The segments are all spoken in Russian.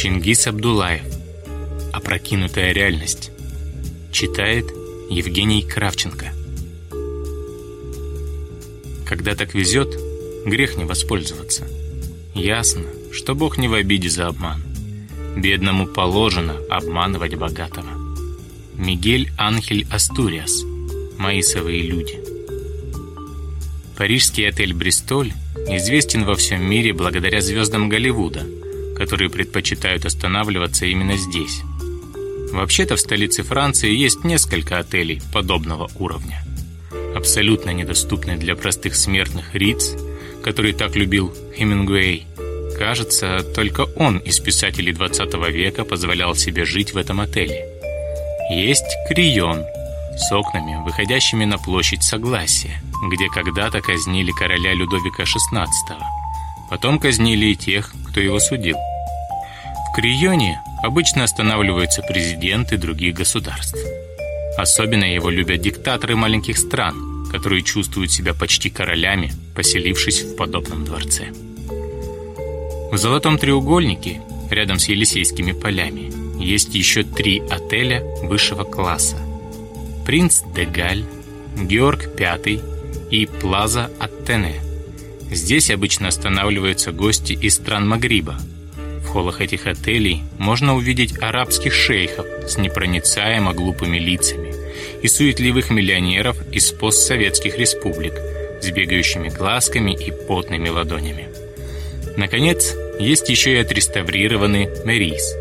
Чингис Абдулаев. Опрокинутая реальность. Читает Евгений Кравченко. Когда так везет, грех не воспользоваться. Ясно, что Бог не в обиде за обман. Бедному положено обманывать богатого. Мигель Анхель Астуриас. Маисовые люди. Парижский отель «Бристоль» известен во всем мире благодаря звездам Голливуда, которые предпочитают останавливаться именно здесь. Вообще-то в столице Франции есть несколько отелей подобного уровня. Абсолютно недоступный для простых смертных Риц, который так любил Хемингуэй. Кажется, только он из писателей 20 века позволял себе жить в этом отеле. Есть Крион с окнами, выходящими на площадь Согласия, где когда-то казнили короля Людовика XVI. Потом казнили и тех, кто его судил. В Крионе обычно останавливаются президенты других государств. Особенно его любят диктаторы маленьких стран, которые чувствуют себя почти королями, поселившись в подобном дворце. В Золотом треугольнике, рядом с Елисейскими полями, есть еще три отеля высшего класса. «Принц де Галь», «Георг Пятый» и «Плаза Аттене». Здесь обычно останавливаются гости из стран Магриба. В холлах этих отелей можно увидеть арабских шейхов с непроницаемо глупыми лицами и суетливых миллионеров из постсоветских республик с бегающими глазками и потными ладонями. Наконец, есть еще и отреставрированный Мерис,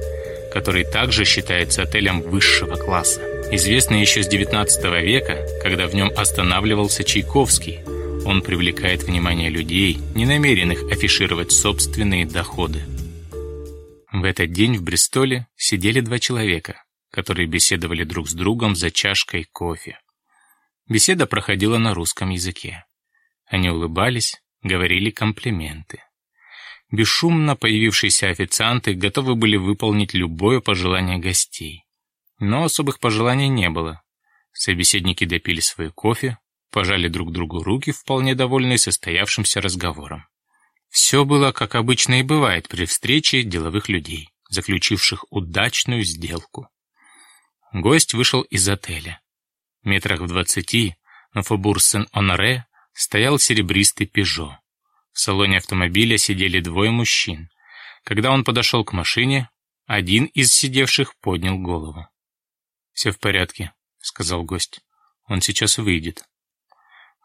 который также считается отелем высшего класса. Известный еще с 19 века, когда в нем останавливался Чайковский – он привлекает внимание людей, не намеренных афишировать собственные доходы. В этот день в Бристоле сидели два человека, которые беседовали друг с другом за чашкой кофе. Беседа проходила на русском языке. Они улыбались, говорили комплименты. Бесшумно появившиеся официанты готовы были выполнить любое пожелание гостей. Но особых пожеланий не было. Собеседники допили свой кофе, пожали друг другу руки, вполне довольные состоявшимся разговором. Все было, как обычно и бывает при встрече деловых людей, заключивших удачную сделку. Гость вышел из отеля. Метрах в двадцати на Фобур Сен-Оноре стоял серебристый «Пежо». В салоне автомобиля сидели двое мужчин. Когда он подошел к машине, один из сидевших поднял голову. «Все в порядке», — сказал гость. «Он сейчас выйдет».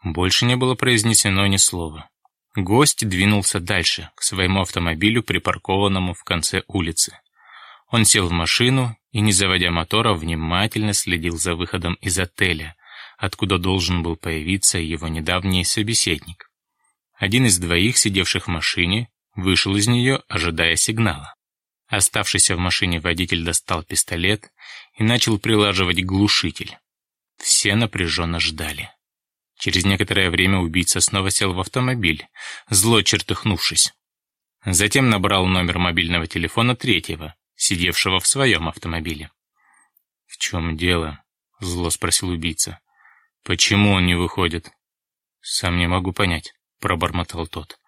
Больше не было произнесено ни слова. Гость двинулся дальше, к своему автомобилю, припаркованному в конце улицы. Он сел в машину и, не заводя мотора, внимательно следил за выходом из отеля, откуда должен был появиться его недавний собеседник. Один из двоих, сидевших в машине, вышел из нее, ожидая сигнала. Оставшийся в машине водитель достал пистолет и начал прилаживать глушитель. Все напряженно ждали. Через некоторое время убийца снова сел в автомобиль, зло чертыхнувшись. Затем набрал номер мобильного телефона третьего, сидевшего в своем автомобиле. «В чем дело?» — зло спросил убийца. «Почему он не выходит?» «Сам не могу понять», — пробормотал тот.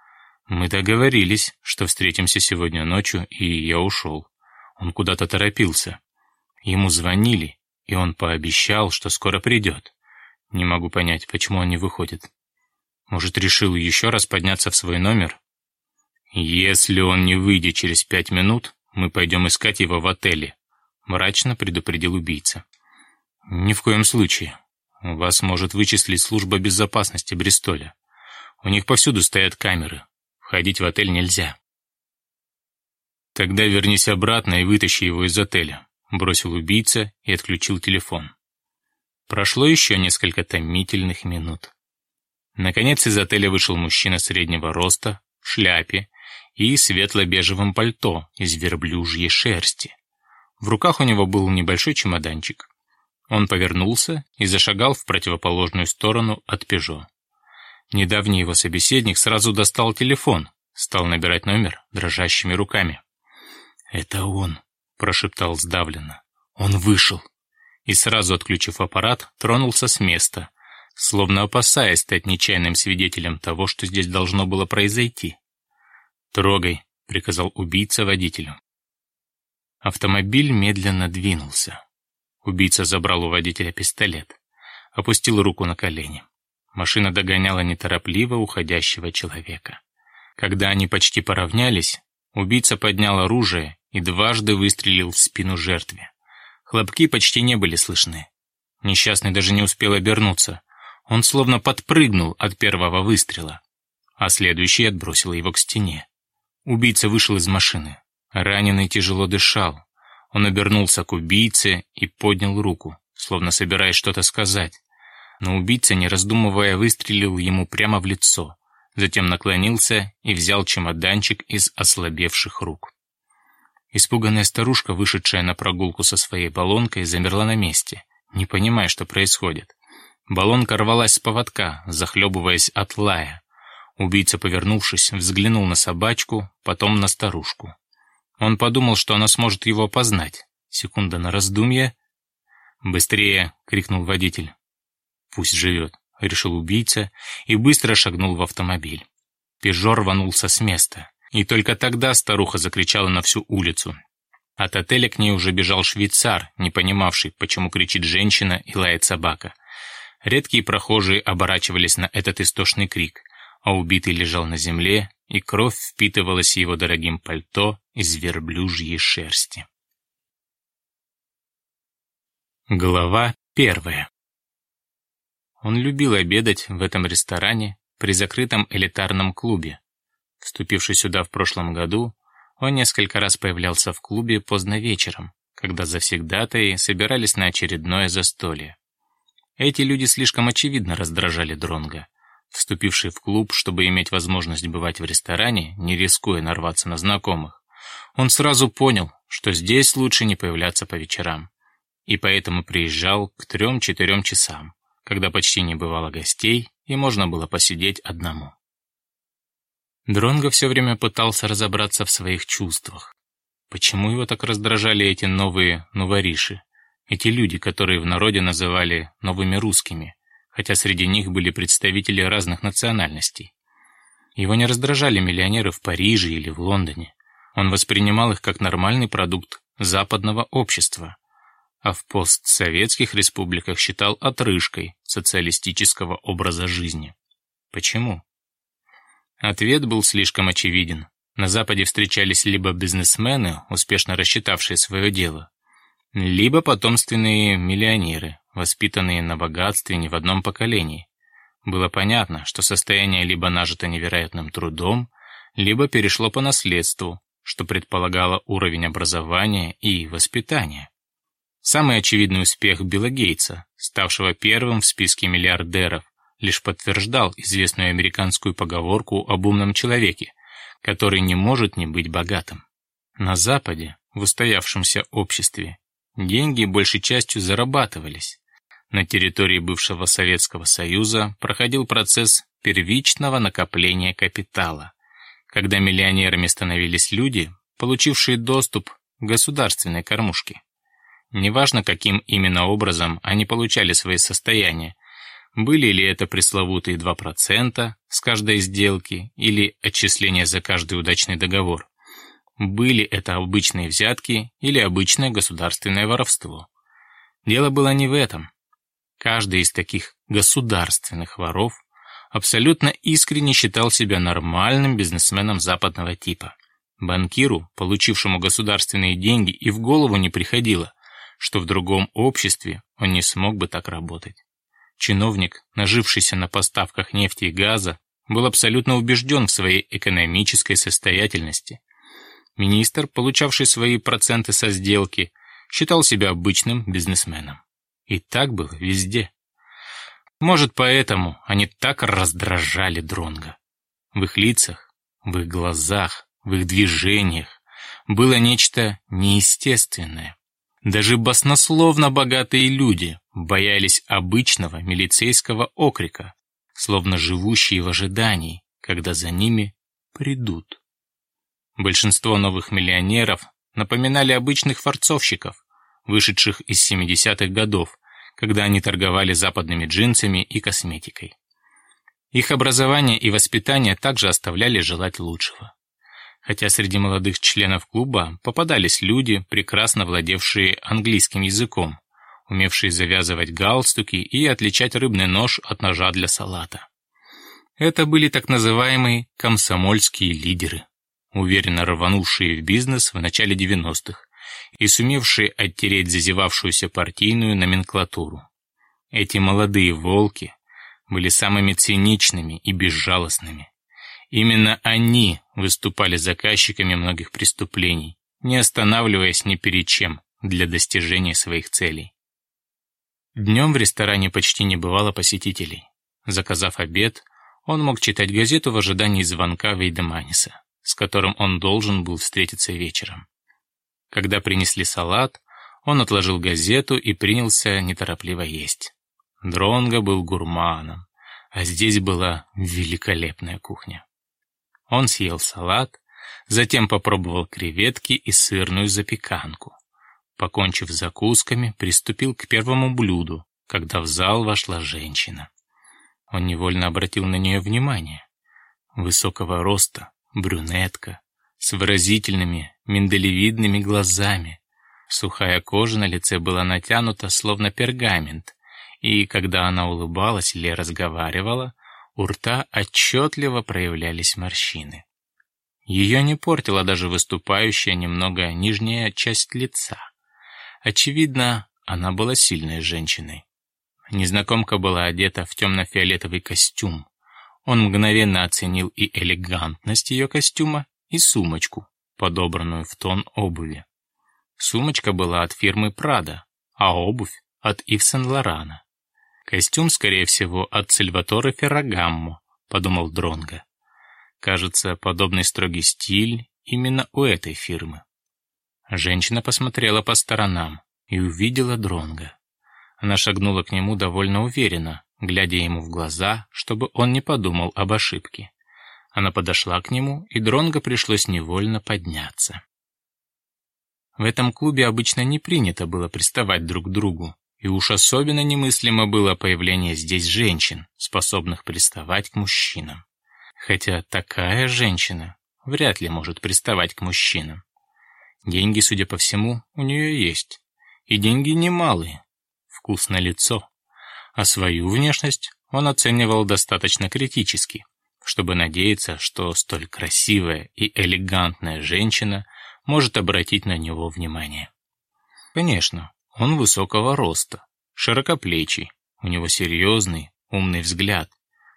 «Мы договорились, что встретимся сегодня ночью, и я ушел. Он куда-то торопился. Ему звонили, и он пообещал, что скоро придет. Не могу понять, почему он не выходит. Может, решил еще раз подняться в свой номер? Если он не выйдет через пять минут, мы пойдем искать его в отеле, мрачно предупредил убийца. Ни в коем случае. Вас может вычислить служба безопасности Бристоля. У них повсюду стоят камеры. Входить в отель нельзя. Тогда вернись обратно и вытащи его из отеля, бросил убийца и отключил телефон. Прошло еще несколько томительных минут. Наконец из отеля вышел мужчина среднего роста, в шляпе и светло-бежевом пальто из верблюжьей шерсти. В руках у него был небольшой чемоданчик. Он повернулся и зашагал в противоположную сторону от «Пежо». Недавний его собеседник сразу достал телефон, стал набирать номер дрожащими руками. «Это он», — прошептал сдавленно. «Он вышел» и, сразу отключив аппарат, тронулся с места, словно опасаясь стать нечаянным свидетелем того, что здесь должно было произойти. «Трогай», — приказал убийца водителю. Автомобиль медленно двинулся. Убийца забрал у водителя пистолет. Опустил руку на колени. Машина догоняла неторопливо уходящего человека. Когда они почти поравнялись, убийца поднял оружие и дважды выстрелил в спину жертве. Хлопки почти не были слышны. Несчастный даже не успел обернуться. Он словно подпрыгнул от первого выстрела, а следующий отбросил его к стене. Убийца вышел из машины. Раненый тяжело дышал. Он обернулся к убийце и поднял руку, словно собираясь что-то сказать. Но убийца, не раздумывая, выстрелил ему прямо в лицо, затем наклонился и взял чемоданчик из ослабевших рук. Испуганная старушка, вышедшая на прогулку со своей баллонкой, замерла на месте, не понимая, что происходит. Баллонка рвалась с поводка, захлебываясь от лая. Убийца, повернувшись, взглянул на собачку, потом на старушку. Он подумал, что она сможет его опознать. Секунда на раздумье. «Быстрее!» — крикнул водитель. «Пусть живет», — решил убийца и быстро шагнул в автомобиль. Пежо рванулся с места. И только тогда старуха закричала на всю улицу. От отеля к ней уже бежал швейцар, не понимавший, почему кричит женщина и лает собака. Редкие прохожие оборачивались на этот истошный крик, а убитый лежал на земле, и кровь впитывалась его дорогим пальто из верблюжьей шерсти. Глава первая Он любил обедать в этом ресторане при закрытом элитарном клубе, Вступивший сюда в прошлом году, он несколько раз появлялся в клубе поздно вечером, когда завсегдатаи собирались на очередное застолье. Эти люди слишком очевидно раздражали Дронга. Вступивший в клуб, чтобы иметь возможность бывать в ресторане, не рискуя нарваться на знакомых, он сразу понял, что здесь лучше не появляться по вечерам. И поэтому приезжал к трем-четырем часам, когда почти не бывало гостей и можно было посидеть одному. Дронго все время пытался разобраться в своих чувствах. Почему его так раздражали эти новые новориши? Эти люди, которые в народе называли новыми русскими, хотя среди них были представители разных национальностей. Его не раздражали миллионеры в Париже или в Лондоне. Он воспринимал их как нормальный продукт западного общества, а в постсоветских республиках считал отрыжкой социалистического образа жизни. Почему? Ответ был слишком очевиден. На Западе встречались либо бизнесмены, успешно рассчитавшие свое дело, либо потомственные миллионеры, воспитанные на богатстве не в одном поколении. Было понятно, что состояние либо нажито невероятным трудом, либо перешло по наследству, что предполагало уровень образования и воспитания. Самый очевидный успех Билла Гейтса, ставшего первым в списке миллиардеров, лишь подтверждал известную американскую поговорку об умном человеке, который не может не быть богатым. На Западе, в устоявшемся обществе, деньги большей частью зарабатывались. На территории бывшего Советского Союза проходил процесс первичного накопления капитала, когда миллионерами становились люди, получившие доступ к государственной кормушке. Неважно, каким именно образом они получали свои состояния, были ли это пресловутые 2% с каждой сделки или отчисления за каждый удачный договор? Были это обычные взятки или обычное государственное воровство? Дело было не в этом. Каждый из таких государственных воров абсолютно искренне считал себя нормальным бизнесменом западного типа. Банкиру, получившему государственные деньги, и в голову не приходило, что в другом обществе он не смог бы так работать. Чиновник, нажившийся на поставках нефти и газа, был абсолютно убежден в своей экономической состоятельности. Министр, получавший свои проценты со сделки, считал себя обычным бизнесменом. И так было везде. Может, поэтому они так раздражали Дронга. В их лицах, в их глазах, в их движениях было нечто неестественное. Даже баснословно богатые люди боялись обычного милицейского окрика, словно живущие в ожидании, когда за ними придут. Большинство новых миллионеров напоминали обычных форцовщиков, вышедших из 70-х годов, когда они торговали западными джинсами и косметикой. Их образование и воспитание также оставляли желать лучшего. Хотя среди молодых членов клуба попадались люди, прекрасно владевшие английским языком, умевшие завязывать галстуки и отличать рыбный нож от ножа для салата. Это были так называемые комсомольские лидеры, уверенно рванувшие в бизнес в начале 90-х и сумевшие оттереть зазевавшуюся партийную номенклатуру. Эти молодые волки были самыми циничными и безжалостными. Именно они выступали заказчиками многих преступлений, не останавливаясь ни перед чем для достижения своих целей. Днем в ресторане почти не бывало посетителей. Заказав обед, он мог читать газету в ожидании звонка Вейдеманиса, с которым он должен был встретиться вечером. Когда принесли салат, он отложил газету и принялся неторопливо есть. Дронго был гурманом, а здесь была великолепная кухня. Он съел салат, затем попробовал креветки и сырную запеканку. Покончив с закусками, приступил к первому блюду, когда в зал вошла женщина. Он невольно обратил на нее внимание. Высокого роста, брюнетка, с выразительными, миндалевидными глазами. Сухая кожа на лице была натянута, словно пергамент, и когда она улыбалась или разговаривала, у рта отчетливо проявлялись морщины. Ее не портила даже выступающая немного нижняя часть лица. Очевидно, она была сильной женщиной. Незнакомка была одета в темно-фиолетовый костюм. Он мгновенно оценил и элегантность ее костюма, и сумочку, подобранную в тон обуви. Сумочка была от фирмы Прада, а обувь от Ив Сен-Лорана. Костюм, скорее всего, от Сальваторе Феррагаммо, подумал Дронга. Кажется, подобный строгий стиль именно у этой фирмы. Женщина посмотрела по сторонам и увидела Дронга. Она шагнула к нему довольно уверенно, глядя ему в глаза, чтобы он не подумал об ошибке. Она подошла к нему, и Дронго пришлось невольно подняться. В этом клубе обычно не принято было приставать друг к другу, и уж особенно немыслимо было появление здесь женщин, способных приставать к мужчинам. Хотя такая женщина вряд ли может приставать к мужчинам. Деньги, судя по всему, у нее есть. И деньги немалые. Вкус на лицо. А свою внешность он оценивал достаточно критически, чтобы надеяться, что столь красивая и элегантная женщина может обратить на него внимание. Конечно, он высокого роста, широкоплечий, у него серьезный, умный взгляд.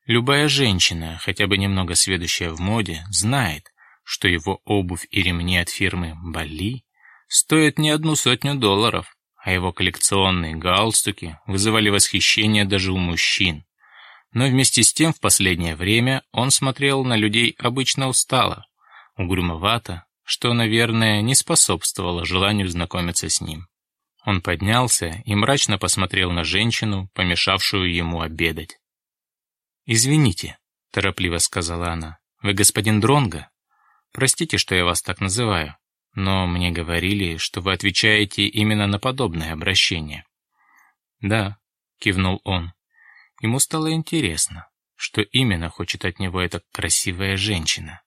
Любая женщина, хотя бы немного сведущая в моде, знает, что его обувь и ремни от фирмы «Бали» стоят не одну сотню долларов, а его коллекционные галстуки вызывали восхищение даже у мужчин. Но вместе с тем в последнее время он смотрел на людей обычно устало, угрюмовато, что, наверное, не способствовало желанию знакомиться с ним. Он поднялся и мрачно посмотрел на женщину, помешавшую ему обедать. «Извините», — торопливо сказала она, — «вы господин Дронга? Простите, что я вас так называю, но мне говорили, что вы отвечаете именно на подобное обращение». «Да», — кивнул он. Ему стало интересно, что именно хочет от него эта красивая женщина.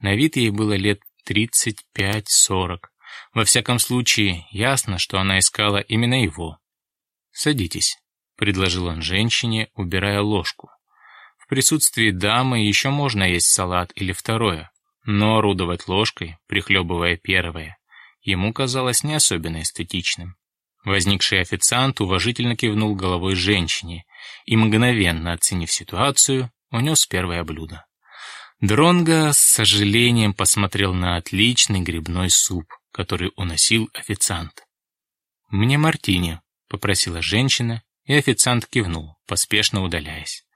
На вид ей было лет 35-40. Во всяком случае, ясно, что она искала именно его. «Садитесь», — предложил он женщине, убирая ложку. В присутствии дамы еще можно есть салат или второе, но орудовать ложкой, прихлебывая первое, ему казалось не особенно эстетичным. Возникший официант уважительно кивнул головой женщине и, мгновенно оценив ситуацию, унес первое блюдо. Дронго с сожалением посмотрел на отличный грибной суп, который уносил официант. «Мне мартини», — попросила женщина, и официант кивнул, поспешно удаляясь.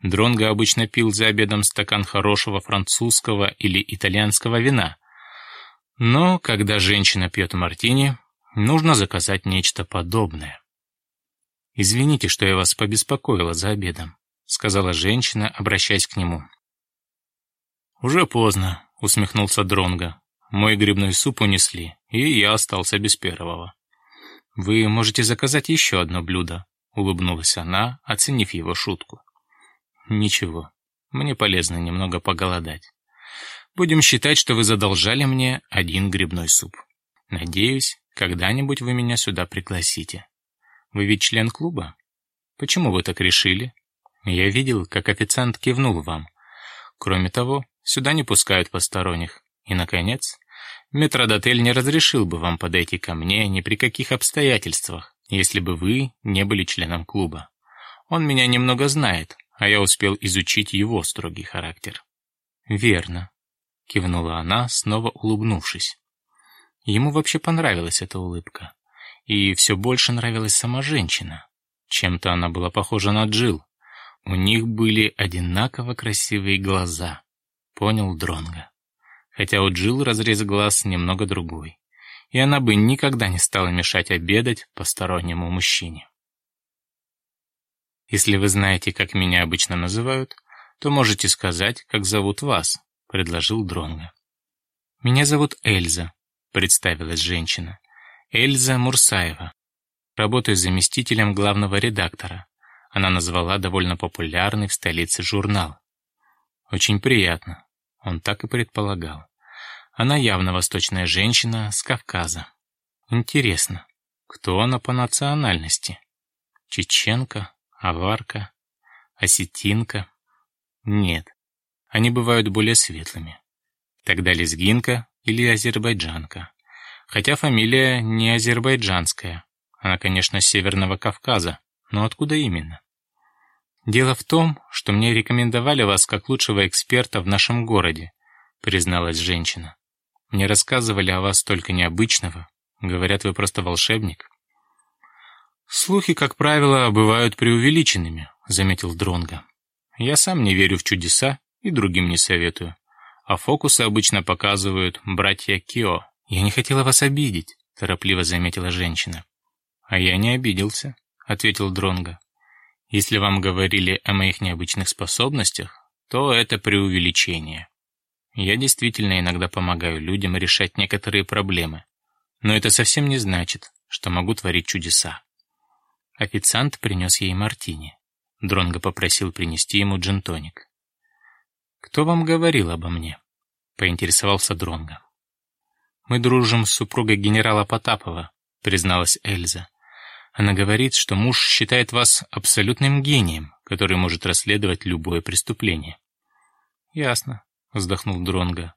Дронго обычно пил за обедом стакан хорошего французского или итальянского вина. Но когда женщина пьет мартини, нужно заказать нечто подобное. «Извините, что я вас побеспокоила за обедом», — сказала женщина, обращаясь к нему. «Уже поздно», — усмехнулся Дронго. «Мой грибной суп унесли, и я остался без первого». «Вы можете заказать еще одно блюдо», — улыбнулась она, оценив его шутку. «Ничего, мне полезно немного поголодать. Будем считать, что вы задолжали мне один грибной суп. Надеюсь, когда-нибудь вы меня сюда пригласите. Вы ведь член клуба? Почему вы так решили? Я видел, как официант кивнул вам. Кроме того, сюда не пускают посторонних. И, наконец, метродотель не разрешил бы вам подойти ко мне ни при каких обстоятельствах, если бы вы не были членом клуба. Он меня немного знает, а я успел изучить его строгий характер. «Верно», — кивнула она, снова улыбнувшись. Ему вообще понравилась эта улыбка. И все больше нравилась сама женщина. Чем-то она была похожа на Джил. У них были одинаково красивые глаза. Понял Дронга. Хотя у Джил разрез глаз немного другой. И она бы никогда не стала мешать обедать постороннему мужчине. Если вы знаете, как меня обычно называют, то можете сказать, как зовут вас, предложил Дронга. Меня зовут Эльза, представилась женщина. Эльза Мурсаева. Работаю заместителем главного редактора. Она назвала довольно популярный в столице журнал. Очень приятно. Он так и предполагал. Она явно восточная женщина с Кавказа. Интересно, кто она по национальности? Чеченка, аварка, осетинка? Нет, они бывают более светлыми. Тогда лезгинка или азербайджанка. Хотя фамилия не азербайджанская. Она, конечно, с Северного Кавказа, но откуда именно? Дело в том, что мне рекомендовали вас как лучшего эксперта в нашем городе, призналась женщина. Мне рассказывали о вас столько необычного. Говорят, вы просто волшебник. Слухи, как правило, бывают преувеличенными, заметил Дронга. Я сам не верю в чудеса и другим не советую. А фокусы обычно показывают братья Кио. «Я не хотела вас обидеть», — торопливо заметила женщина. «А я не обиделся», — ответил Дронго. «Если вам говорили о моих необычных способностях, то это преувеличение. Я действительно иногда помогаю людям решать некоторые проблемы, но это совсем не значит, что могу творить чудеса». Официант принес ей мартини. Дронго попросил принести ему джентоник. «Кто вам говорил обо мне?» — поинтересовался Дронго. «Мы дружим с супругой генерала Потапова», — призналась Эльза. «Она говорит, что муж считает вас абсолютным гением, который может расследовать любое преступление». «Ясно», — вздохнул Дронго.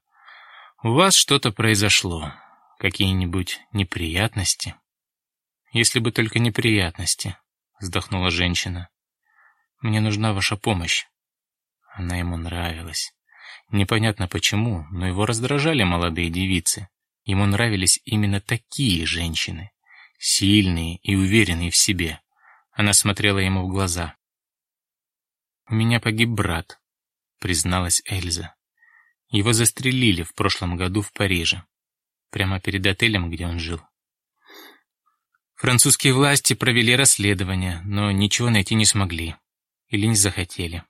«У вас что-то произошло. Какие-нибудь неприятности?» «Если бы только неприятности», — вздохнула женщина. «Мне нужна ваша помощь». Она ему нравилась. Непонятно почему, но его раздражали молодые девицы. Ему нравились именно такие женщины, сильные и уверенные в себе. Она смотрела ему в глаза. «У меня погиб брат», — призналась Эльза. «Его застрелили в прошлом году в Париже, прямо перед отелем, где он жил. Французские власти провели расследование, но ничего найти не смогли или не захотели.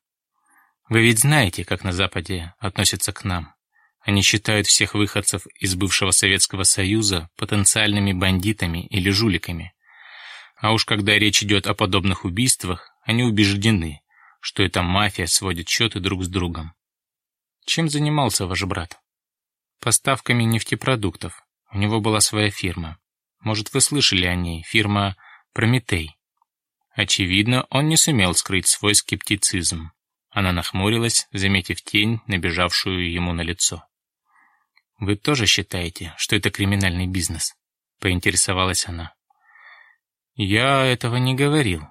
Вы ведь знаете, как на Западе относятся к нам. Они считают всех выходцев из бывшего Советского Союза потенциальными бандитами или жуликами. А уж когда речь идет о подобных убийствах, они убеждены, что эта мафия сводит счеты друг с другом. Чем занимался ваш брат? Поставками нефтепродуктов. У него была своя фирма. Может, вы слышали о ней, фирма «Прометей». Очевидно, он не сумел скрыть свой скептицизм. Она нахмурилась, заметив тень, набежавшую ему на лицо. «Вы тоже считаете, что это криминальный бизнес?» — поинтересовалась она. «Я этого не говорил.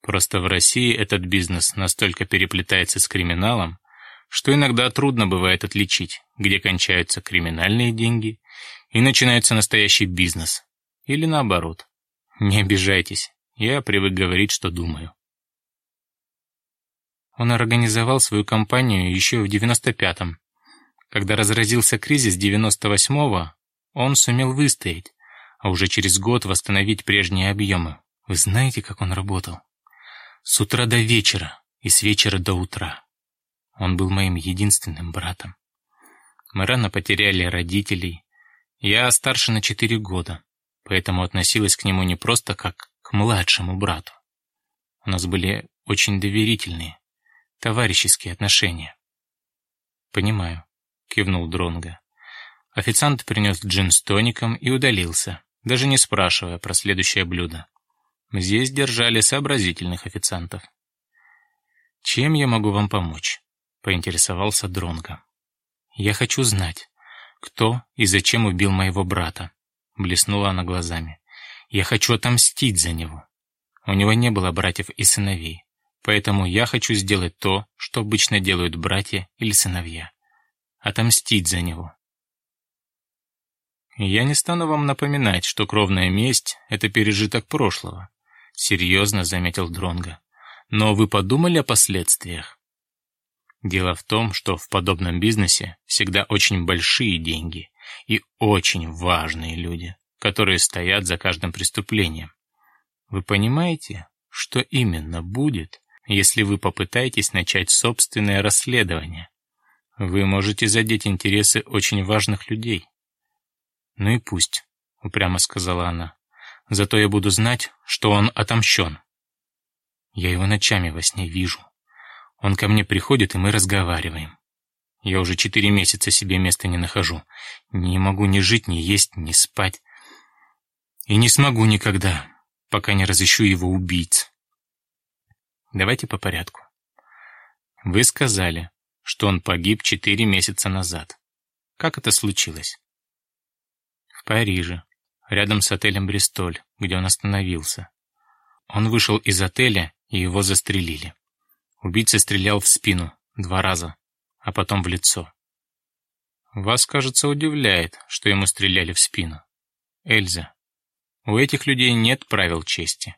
Просто в России этот бизнес настолько переплетается с криминалом, что иногда трудно бывает отличить, где кончаются криминальные деньги и начинается настоящий бизнес. Или наоборот. Не обижайтесь, я привык говорить, что думаю». Он организовал свою компанию еще в 95-м, когда разразился кризис 98-го, он сумел выстоять, а уже через год восстановить прежние объемы. Вы знаете, как он работал? С утра до вечера и с вечера до утра. Он был моим единственным братом. Мы рано потеряли родителей. Я старше на четыре года, поэтому относилась к нему не просто как к младшему брату. У нас были очень доверительные, товарищеские отношения. Понимаю. — кивнул Дронга. Официант принес джин с тоником и удалился, даже не спрашивая про следующее блюдо. Здесь держали сообразительных официантов. «Чем я могу вам помочь?» — поинтересовался Дронго. «Я хочу знать, кто и зачем убил моего брата», — блеснула она глазами. «Я хочу отомстить за него. У него не было братьев и сыновей, поэтому я хочу сделать то, что обычно делают братья или сыновья. Отомстить за него». «Я не стану вам напоминать, что кровная месть — это пережиток прошлого», — серьезно заметил Дронго. «Но вы подумали о последствиях?» Дело в том, что в подобном бизнесе всегда очень большие деньги и очень важные люди, которые стоят за каждым преступлением. Вы понимаете, что именно будет, если вы попытаетесь начать собственное расследование? Вы можете задеть интересы очень важных людей. «Ну и пусть», — упрямо сказала она. «Зато я буду знать, что он отомщен. Я его ночами во сне вижу. Он ко мне приходит, и мы разговариваем. Я уже четыре месяца себе места не нахожу. Не могу ни жить, ни есть, ни спать. И не смогу никогда, пока не разыщу его убийц. Давайте по порядку. Вы сказали, что он погиб четыре месяца назад. Как это случилось? Париже, рядом с отелем «Бристоль», где он остановился. Он вышел из отеля, и его застрелили. Убийца стрелял в спину два раза, а потом в лицо. Вас, кажется, удивляет, что ему стреляли в спину. Эльза, у этих людей нет правил чести.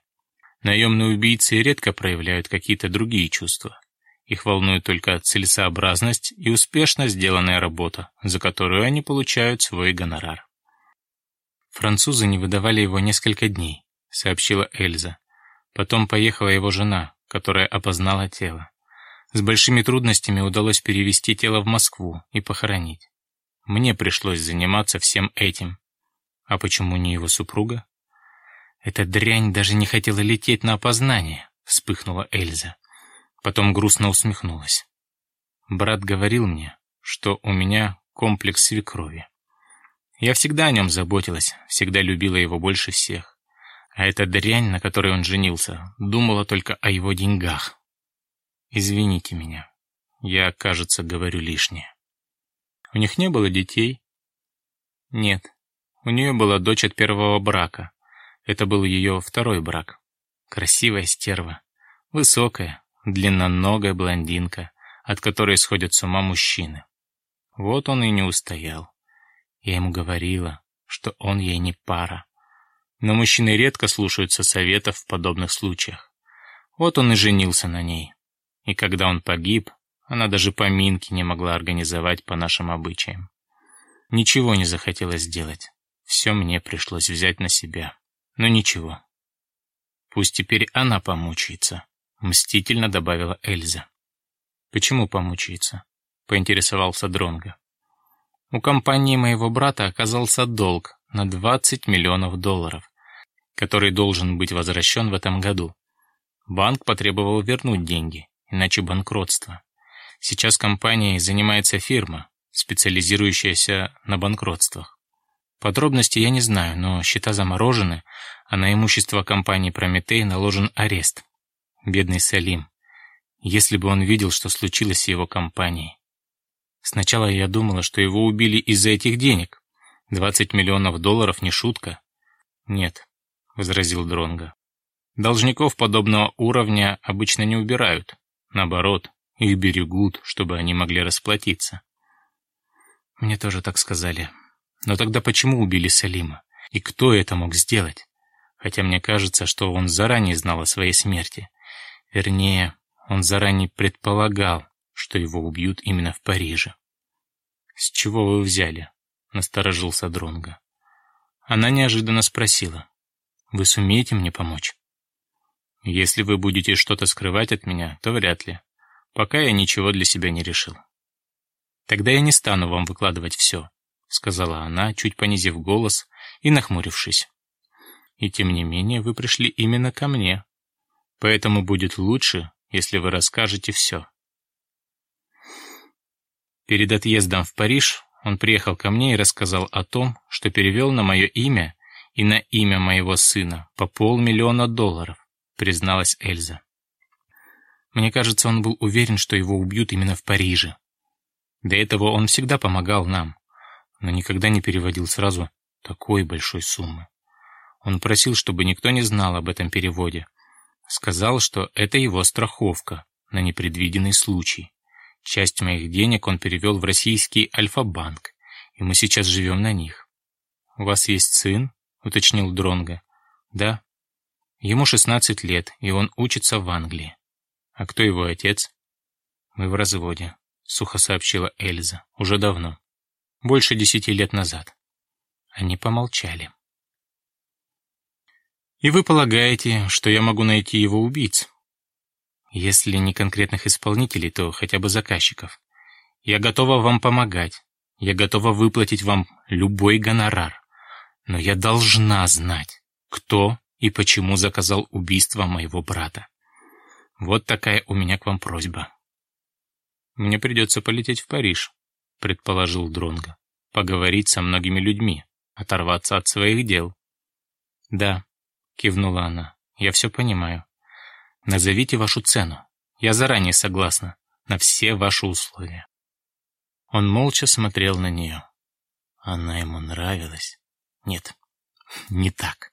Наемные убийцы редко проявляют какие-то другие чувства. Их волнует только целесообразность и успешно сделанная работа, за которую они получают свой гонорар. Французы не выдавали его несколько дней, сообщила Эльза. Потом поехала его жена, которая опознала тело. С большими трудностями удалось перевести тело в Москву и похоронить. Мне пришлось заниматься всем этим. А почему не его супруга? Эта дрянь даже не хотела лететь на опознание, вспыхнула Эльза. Потом грустно усмехнулась. Брат говорил мне, что у меня комплекс свекрови. Я всегда о нем заботилась, всегда любила его больше всех. А эта дрянь, на которой он женился, думала только о его деньгах. Извините меня. Я, кажется, говорю лишнее. У них не было детей? Нет. У нее была дочь от первого брака. Это был ее второй брак. Красивая стерва. Высокая, длинноногая блондинка, от которой сходят с ума мужчины. Вот он и не устоял. Я ему говорила, что он ей не пара. Но мужчины редко слушаются советов в подобных случаях. Вот он и женился на ней. И когда он погиб, она даже поминки не могла организовать по нашим обычаям. Ничего не захотела сделать. Все мне пришлось взять на себя. Но ничего. Пусть теперь она помучается, мстительно добавила Эльза. Почему помучается? поинтересовался Дронга. У компании моего брата оказался долг на 20 миллионов долларов, который должен быть возвращен в этом году. Банк потребовал вернуть деньги, иначе банкротство. Сейчас компанией занимается фирма, специализирующаяся на банкротствах. Подробности я не знаю, но счета заморожены, а на имущество компании «Прометей» наложен арест. Бедный Салим. Если бы он видел, что случилось с его компанией. Сначала я думала, что его убили из-за этих денег. 20 миллионов долларов не шутка. Нет, возразил Дронга. Должников подобного уровня обычно не убирают. Наоборот, их берегут, чтобы они могли расплатиться. Мне тоже так сказали. Но тогда почему убили Салима? И кто это мог сделать? Хотя мне кажется, что он заранее знал о своей смерти. Вернее, он заранее предполагал, что его убьют именно в Париже. «С чего вы взяли?» — насторожился Дронго. Она неожиданно спросила. «Вы сумеете мне помочь?» «Если вы будете что-то скрывать от меня, то вряд ли. Пока я ничего для себя не решил». «Тогда я не стану вам выкладывать все», — сказала она, чуть понизив голос и нахмурившись. «И тем не менее вы пришли именно ко мне. Поэтому будет лучше, если вы расскажете все». Перед отъездом в Париж он приехал ко мне и рассказал о том, что перевел на мое имя и на имя моего сына по полмиллиона долларов, призналась Эльза. Мне кажется, он был уверен, что его убьют именно в Париже. До этого он всегда помогал нам, но никогда не переводил сразу такой большой суммы. Он просил, чтобы никто не знал об этом переводе. Сказал, что это его страховка на непредвиденный случай. Часть моих денег он перевел в российский Альфа-банк, и мы сейчас живем на них. «У вас есть сын?» — уточнил Дронга. «Да. Ему 16 лет, и он учится в Англии. А кто его отец?» «Мы в разводе», — сухо сообщила Эльза. «Уже давно. Больше десяти лет назад». Они помолчали. «И вы полагаете, что я могу найти его убийц?» Если не конкретных исполнителей, то хотя бы заказчиков. Я готова вам помогать. Я готова выплатить вам любой гонорар. Но я должна знать, кто и почему заказал убийство моего брата. Вот такая у меня к вам просьба. Мне придется полететь в Париж, предположил Дронго. Поговорить со многими людьми, оторваться от своих дел. Да, кивнула она, я все понимаю. Назовите вашу цену. Я заранее согласна на все ваши условия. Он молча смотрел на нее. Она ему нравилась. Нет, не так.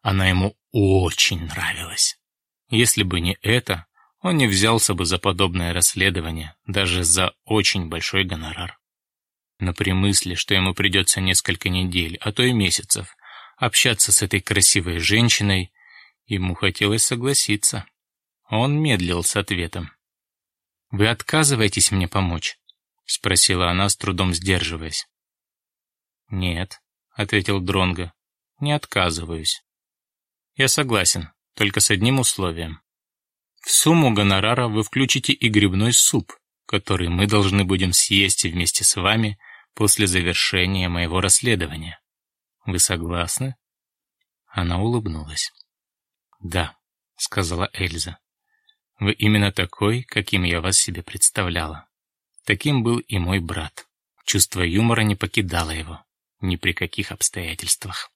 Она ему очень нравилась. Если бы не это, он не взялся бы за подобное расследование, даже за очень большой гонорар. Но при мысли, что ему придется несколько недель, а то и месяцев, общаться с этой красивой женщиной, ему хотелось согласиться. Он медлил с ответом. «Вы отказываетесь мне помочь?» — спросила она, с трудом сдерживаясь. «Нет», — ответил Дронго, — «не отказываюсь. Я согласен, только с одним условием. В сумму гонорара вы включите и грибной суп, который мы должны будем съесть вместе с вами после завершения моего расследования. Вы согласны?» Она улыбнулась. «Да», — сказала Эльза. Вы именно такой, каким я вас себе представляла. Таким был и мой брат. Чувство юмора не покидало его ни при каких обстоятельствах.